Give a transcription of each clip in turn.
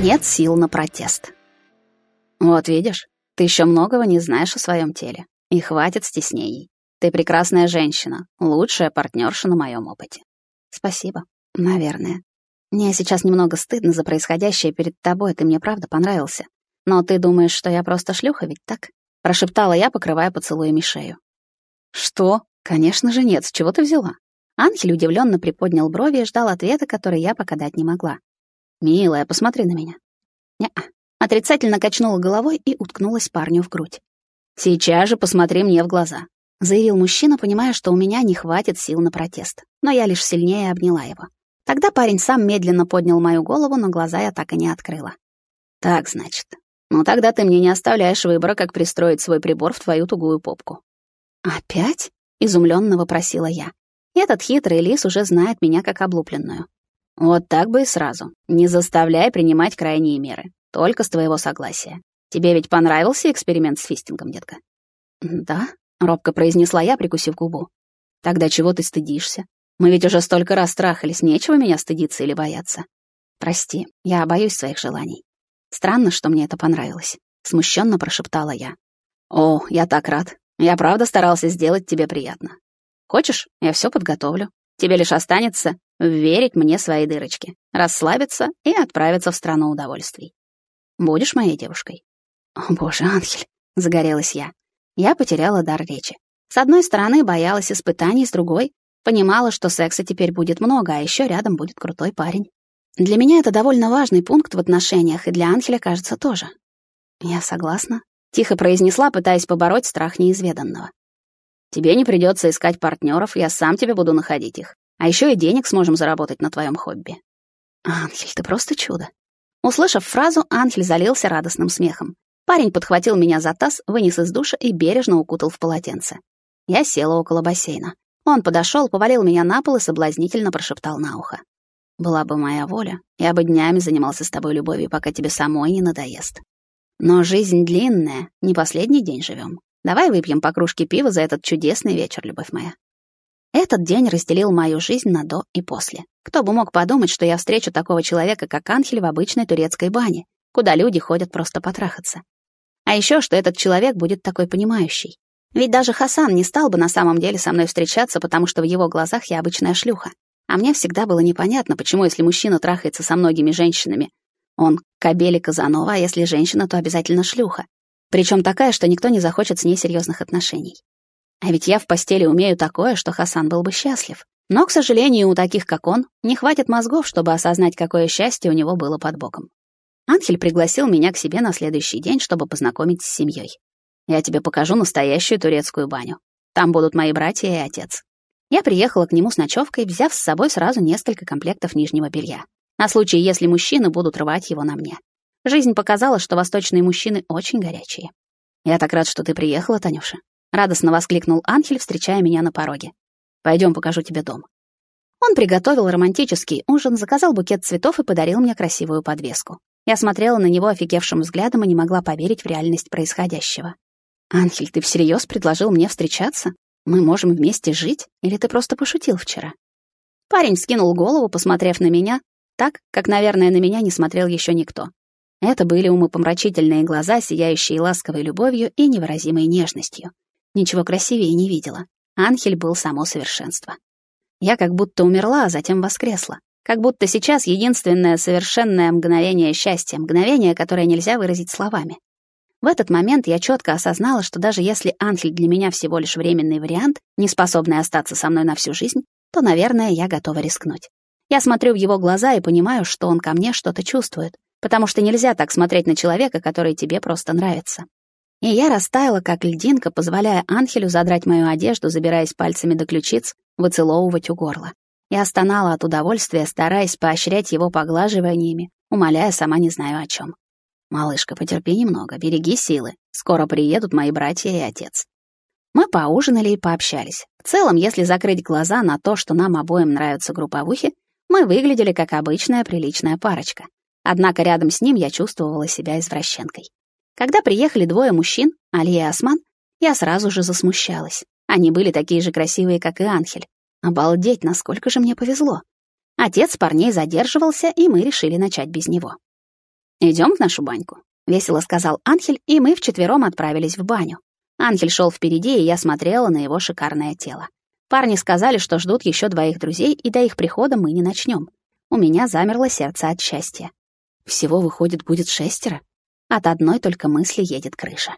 Нет сил на протест. Вот видишь, ты еще многого не знаешь о своем теле. И хватит стеснений. Ты прекрасная женщина, лучшая партнерша на моем опыте. Спасибо. Наверное. Мне сейчас немного стыдно за происходящее перед тобой, ты мне правда понравился. Но ты думаешь, что я просто шлюха, ведь так? Прошептала я, покрывая поцелуями шею. Что? Конечно же нет, с чего ты взяла? Анхель удивленно приподнял брови и ждал ответа, который я пока дать не могла. «Милая, посмотри на меня». «Не-а». Отрицательно качнула головой и уткнулась парню в грудь. «Сейчас же посмотри мне в глаза», — заявил мужчина, понимая, что у меня не хватит сил на протест. Но я лишь сильнее обняла его. Тогда парень сам медленно поднял мою голову, но глаза я так и не открыла. «Так, значит. Ну тогда ты мне не оставляешь выбора, как пристроить свой прибор в твою тугую попку». «Опять?» — изумленно вопросила я. Этот хитрый лис уже знает меня как облупленную. Вот так бы и сразу. Не заставляй принимать крайние меры. Только с твоего согласия. Тебе ведь понравился эксперимент с фистингом, детка? Да, робко произнесла я, прикусив губу. Тогда чего ты стыдишься? Мы ведь уже столько раз трахались, нечего меня стыдиться или бояться. Прости, я боюсь своих желаний. Странно, что мне это понравилось, смущенно прошептала я. О, я так рад. Я правда старался сделать тебе приятно. Хочешь, я все подготовлю. Тебе лишь останется верить мне свои дырочки, расслабиться и отправиться в страну удовольствий. Будешь моей девушкой? О, боже, Анхель, загорелась я. Я потеряла дар речи. С одной стороны, боялась испытаний, с другой — понимала, что секса теперь будет много, а еще рядом будет крутой парень. Для меня это довольно важный пункт в отношениях, и для Анхеля, кажется, тоже. Я согласна, — тихо произнесла, пытаясь побороть страх неизведанного. «Тебе не придется искать партнеров, я сам тебе буду находить их. А еще и денег сможем заработать на твоем хобби». «Анхель, ты просто чудо». Услышав фразу, Анхель залился радостным смехом. Парень подхватил меня за таз, вынес из душа и бережно укутал в полотенце. Я села около бассейна. Он подошел, повалил меня на пол и соблазнительно прошептал на ухо. «Была бы моя воля, я бы днями занимался с тобой любовью, пока тебе самой не надоест. Но жизнь длинная, не последний день живем. Давай выпьем по кружке пива за этот чудесный вечер, любовь моя. Этот день разделил мою жизнь на до и после. Кто бы мог подумать, что я встречу такого человека, как Анхель в обычной турецкой бане, куда люди ходят просто потрахаться. А еще, что этот человек будет такой понимающий. Ведь даже Хасан не стал бы на самом деле со мной встречаться, потому что в его глазах я обычная шлюха. А мне всегда было непонятно, почему, если мужчина трахается со многими женщинами, он кобели Казанова, а если женщина, то обязательно шлюха. Причем такая, что никто не захочет с ней серьезных отношений. А ведь я в постели умею такое, что Хасан был бы счастлив. Но, к сожалению, у таких, как он, не хватит мозгов, чтобы осознать, какое счастье у него было под боком. Анхель пригласил меня к себе на следующий день, чтобы познакомить с семьей. Я тебе покажу настоящую турецкую баню. Там будут мои братья и отец. Я приехала к нему с ночевкой, взяв с собой сразу несколько комплектов нижнего белья на случай, если мужчины будут рвать его на мне. Жизнь показала, что восточные мужчины очень горячие. «Я так рад, что ты приехала, Танюша», — радостно воскликнул Анхель, встречая меня на пороге. «Пойдем, покажу тебе дом». Он приготовил романтический ужин, заказал букет цветов и подарил мне красивую подвеску. Я смотрела на него офигевшим взглядом и не могла поверить в реальность происходящего. «Анхель, ты всерьез предложил мне встречаться? Мы можем вместе жить? Или ты просто пошутил вчера?» Парень скинул голову, посмотрев на меня, так, как, наверное, на меня не смотрел еще никто. Это были умопомрачительные глаза, сияющие ласковой любовью и невыразимой нежностью. Ничего красивее не видела. Анхель был само совершенство. Я как будто умерла, а затем воскресла. Как будто сейчас единственное совершенное мгновение счастья, мгновение, которое нельзя выразить словами. В этот момент я четко осознала, что даже если Анхель для меня всего лишь временный вариант, не способный остаться со мной на всю жизнь, то, наверное, я готова рискнуть. Я смотрю в его глаза и понимаю, что он ко мне что-то чувствует, потому что нельзя так смотреть на человека, который тебе просто нравится. И я растаяла, как льдинка, позволяя Анхелю задрать мою одежду, забираясь пальцами до ключиц, выцеловывать у горла. Я стонала от удовольствия, стараясь поощрять его поглаживаниями, умоляя сама не знаю о чем. «Малышка, потерпи немного, береги силы. Скоро приедут мои братья и отец». Мы поужинали и пообщались. В целом, если закрыть глаза на то, что нам обоим нравятся групповухи, мы выглядели как обычная приличная парочка. Однако рядом с ним я чувствовала себя извращенкой. Когда приехали двое мужчин, Али и Осман, я сразу же засмущалась. Они были такие же красивые, как и Анхель. Обалдеть, насколько же мне повезло. Отец парней задерживался, и мы решили начать без него. Идем в нашу баньку», — весело сказал Анхель, и мы вчетвером отправились в баню. Анхель шел впереди, и я смотрела на его шикарное тело. Парни сказали, что ждут еще двоих друзей, и до их прихода мы не начнем. У меня замерло сердце от счастья. Всего, выходит, будет шестеро? От одной только мысли едет крыша.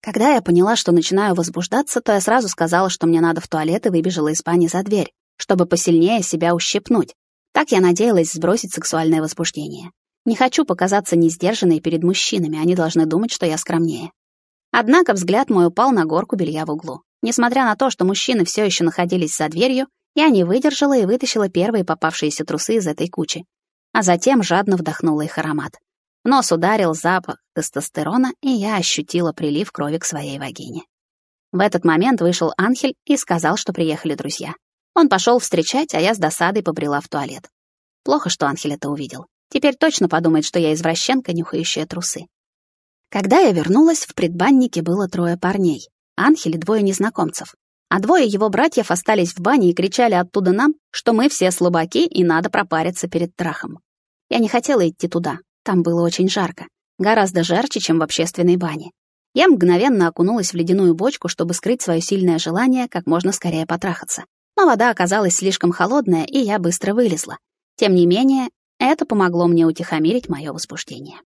Когда я поняла, что начинаю возбуждаться, то я сразу сказала, что мне надо в туалет и выбежала из бани за дверь, чтобы посильнее себя ущипнуть. Так я надеялась сбросить сексуальное возбуждение. Не хочу показаться несдержанной перед мужчинами, они должны думать, что я скромнее. Однако взгляд мой упал на горку белья в углу. Несмотря на то, что мужчины все еще находились за дверью, я не выдержала и вытащила первые попавшиеся трусы из этой кучи, а затем жадно вдохнула их аромат. Нос ударил запах тестостерона, и я ощутила прилив крови к своей вагине. В этот момент вышел Анхель и сказал, что приехали друзья. Он пошел встречать, а я с досадой побрела в туалет. Плохо, что Анхель это увидел. Теперь точно подумает, что я извращенка, нюхающая трусы. Когда я вернулась, в предбаннике было трое парней. Анхель и двое незнакомцев. А двое его братьев остались в бане и кричали оттуда нам, что мы все слабаки и надо пропариться перед трахом. Я не хотела идти туда, там было очень жарко. Гораздо жарче, чем в общественной бане. Я мгновенно окунулась в ледяную бочку, чтобы скрыть свое сильное желание как можно скорее потрахаться. Но вода оказалась слишком холодная, и я быстро вылезла. Тем не менее, это помогло мне утихомирить мое возбуждение.